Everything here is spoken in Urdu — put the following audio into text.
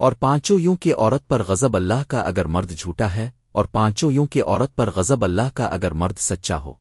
اور پانچوں یوں کہ عورت پر غضب اللہ کا اگر مرد جھوٹا ہے اور پانچوں یوں کہ عورت پر غضب اللہ کا اگر مرد سچا ہو۔